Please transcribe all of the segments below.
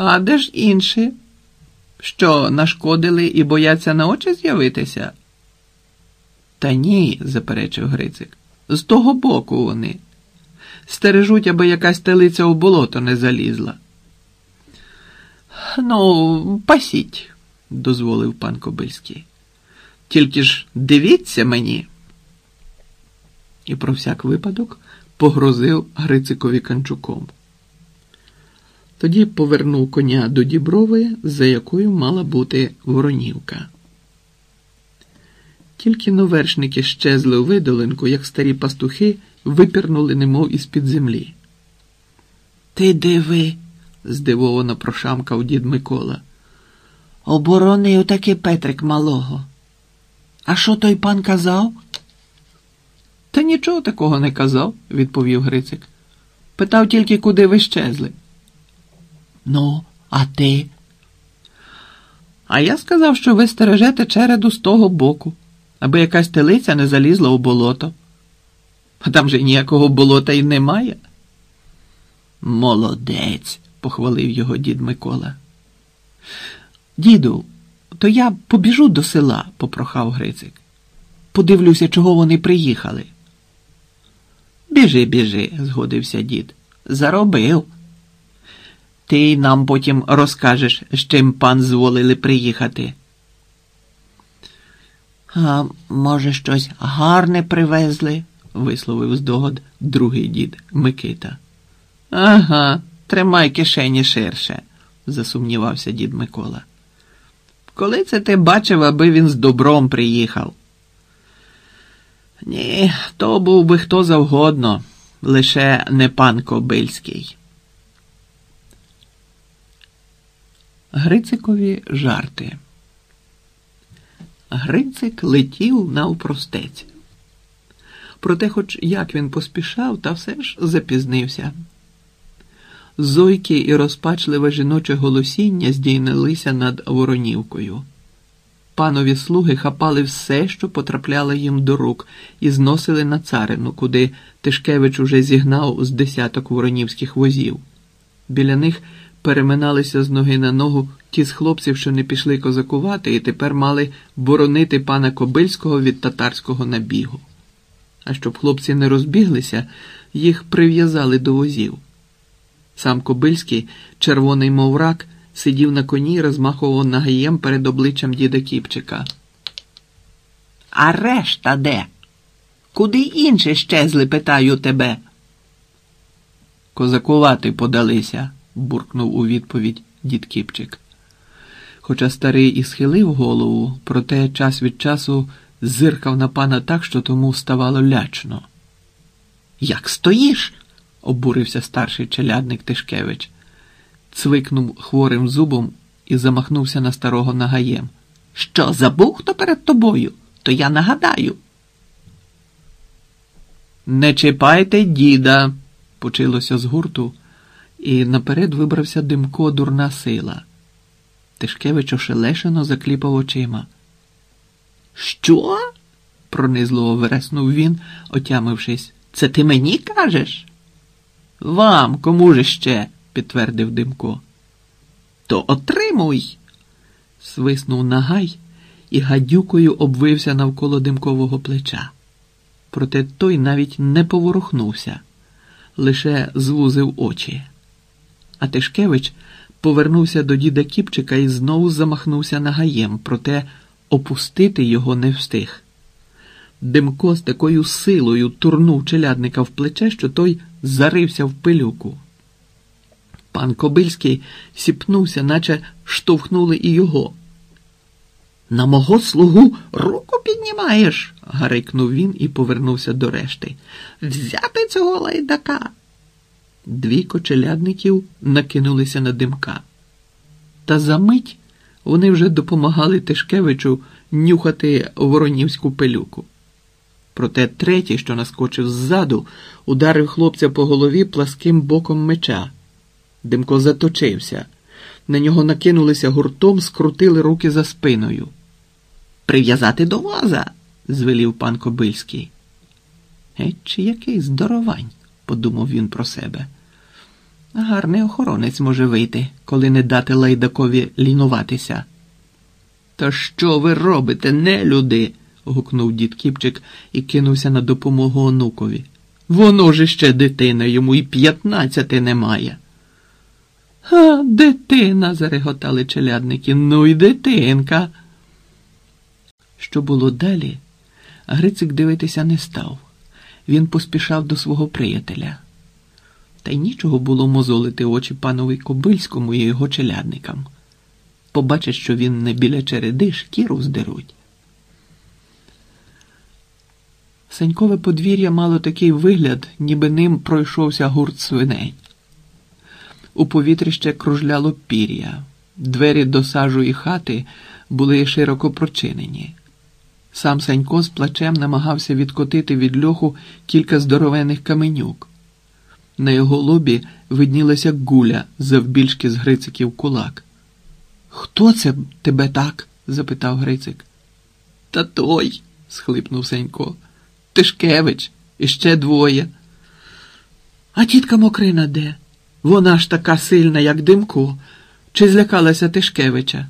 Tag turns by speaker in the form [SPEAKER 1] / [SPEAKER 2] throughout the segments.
[SPEAKER 1] А де ж інші? Що, нашкодили і бояться на очі з'явитися? Та ні, заперечив Грицик. З того боку вони. Стережуть, аби якась телиця у болото не залізла. Ну, пасіть, дозволив пан Кобильський. Тільки ж дивіться мені. І про всяк випадок погрозив Грицикові канчуком. Тоді повернув коня до діброви, за якою мала бути воронівка. Тільки навершники щезли у видолинку, як старі пастухи випірнули немов із-під землі. Ти диви, здивовано прошамкав дід Микола. Оборонив таки Петрик малого. А що той пан казав? Та нічого такого не казав, відповів Грицик. Питав тільки, куди ви щезли. Ну, а ти? А я сказав, що ви стережете череду з того боку, аби якась телиця не залізла у болото. А там же ніякого болота й немає. Молодець, похвалив його дід Микола. Діду, то я побіжу до села, попрохав Грицик. Подивлюся, чого вони приїхали. Біжи, біжи, згодився дід. Заробив. Ти нам потім розкажеш, з чим пан зволили приїхати. А може, щось гарне привезли, висловив здогад другий дід Микита. Ага, тримай кишені ширше, засумнівався дід Микола. Коли це ти бачив, аби він з добром приїхав? Ні, то був би хто завгодно, лише не пан Кобильський. Грицикові жарти. Грицик летів навпростець. Проте, хоч як він поспішав, та все ж запізнився. Зойки і розпачливе жіноче голосіння здійнилися над воронівкою. Панові слуги хапали все, що потрапляло їм до рук, і зносили на царину, куди Тишкевич уже зігнав з десяток воронівських возів. Біля них переминалися з ноги на ногу ті з хлопців, що не пішли козакувати, і тепер мали боронити пана Кобильського від татарського набігу. А щоб хлопці не розбіглися, їх прив'язали до возів. Сам Кобильський, червоний мов рак, сидів на коні і розмахував нагаєм перед обличчям діда Кіпчика. А решта де? Куди інші щезли, питаю тебе? Козакувати подалися, буркнув у відповідь дід Кіпчик. Хоча старий і схилив голову, проте час від часу зиркав на пана так, що тому ставало лячно. Як стоїш? обурився старший челядник Тишкевич, цвикнув хворим зубом і замахнувся на старого нагаєм. Що, забув хто перед тобою? То я нагадаю. Не чіпайте діда, почилося з гурту, і наперед вибрався димко дурна сила. Тишкевич ошелешено закліпав очима. Що? пронизливо вереснув він, отямившись. Це ти мені кажеш? Вам, кому же ще? підтвердив Димко. То отримуй. свиснув нагай і гадюкою обвився навколо димкового плеча. Проте той навіть не поворухнувся, лише звузив очі. А Тишкевич повернувся до діда Кіпчика і знову замахнувся нагаєм, проте опустити його не встиг. Димко з такою силою турнув челядника в плече, що той зарився в пилюку. Пан Кобильський сіпнувся, наче штовхнули і його. На мого слугу руку піднімаєш, гарикнув він і повернувся до решти. Взяти цього лайдака. Двійко челядників накинулися на димка. Та за мить вони вже допомагали Тишкевичу нюхати воронівську пилюку. Проте третій, що наскочив ззаду, ударив хлопця по голові пласким боком меча. Димко заточився. На нього накинулися гуртом, скрутили руки за спиною. Прив'язати до воза, звелів пан Кобильський. Геть, чи який здоровань, подумав він про себе. Гарний охоронець може вийти, коли не дати лайдакові лінуватися. Та що ви робите, не люди? гукнув дід Кіпчик і кинувся на допомогу онукові. Воно ж ще дитина, йому і п'ятнадцяти немає. А, дитина, зареготали челядники. Ну й дитинка. Що було далі, Грицик дивитися не став. Він поспішав до свого приятеля. Та й нічого було мозолити очі панові Кобильському і його челядникам. Побачать, що він не біля череди, шкіру здеруть. Санькове подвір'я мало такий вигляд, ніби ним пройшовся гурт свиней. У повітрі ще кружляло пір'я, двері до сажу і хати були широко прочинені. Сам Санько з плачем намагався відкотити від льоху кілька здоровених каменюк. На його лобі виднілася гуля завбільшки з Грициків кулак. Хто це тебе так? запитав Грицик. Та той, схлипнув Сенько. Тишкевич, і ще двоє. А тітка Мокрина де? Вона ж така сильна, як димко. Чи злякалася Тишкевича?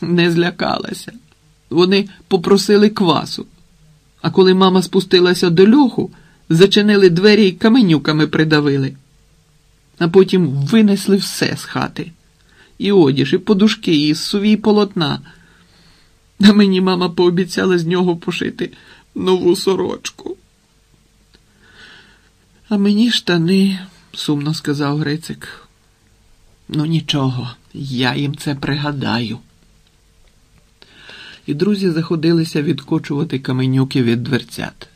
[SPEAKER 1] Не злякалася. Вони попросили квасу. А коли мама спустилася до льоху, зачинили двері і каменюками придавили, а потім винесли все з хати. І одіж, і подушки, і сувій полотна. А мені мама пообіцяла з нього пошити нову сорочку. А мені штани, сумно сказав Грицик. Ну нічого, я їм це пригадаю. І друзі заходилися відкочувати каменюки від дверцят.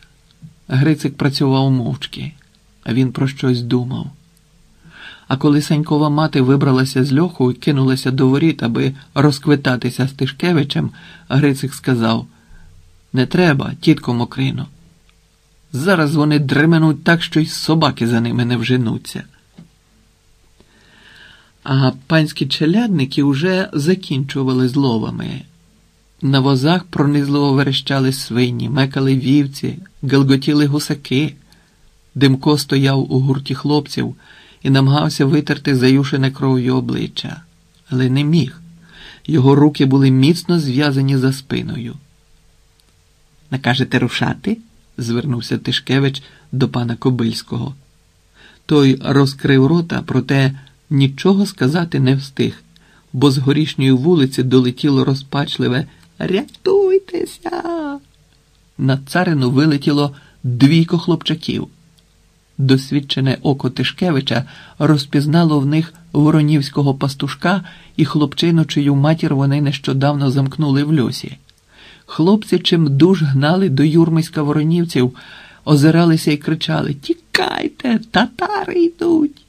[SPEAKER 1] Грицик працював мовчки, він про щось думав. А коли Санькова мати вибралася з льоху і кинулася до воріт, аби розквитатися з Тишкевичем, Грицик сказав: Не треба, тітко Мокрино. Зараз вони дременуть так, що й собаки за ними не вженуться. А панські челядники уже закінчували зловами. На возах пронизливо верещали свині, мекали вівці, галготіли гусаки. Димко стояв у гурті хлопців і намагався витерти заюшене кров'ю обличчя, але не міг. Його руки були міцно зв'язані за спиною. Накажете рушати? звернувся Тишкевич до пана Кобильського. Той розкрив рота, проте нічого сказати не встиг, бо з горішньої вулиці долетіло розпачливе Рятуйтеся. На царину вилетіло двійко хлопчаків. Досвідчене око Тишкевича розпізнало в них воронівського пастушка і хлопчину, чию матір вони нещодавно замкнули в льосі. Хлопці чим дуж гнали до юрмиська воронівців, озиралися і кричали Тікайте, татари йдуть.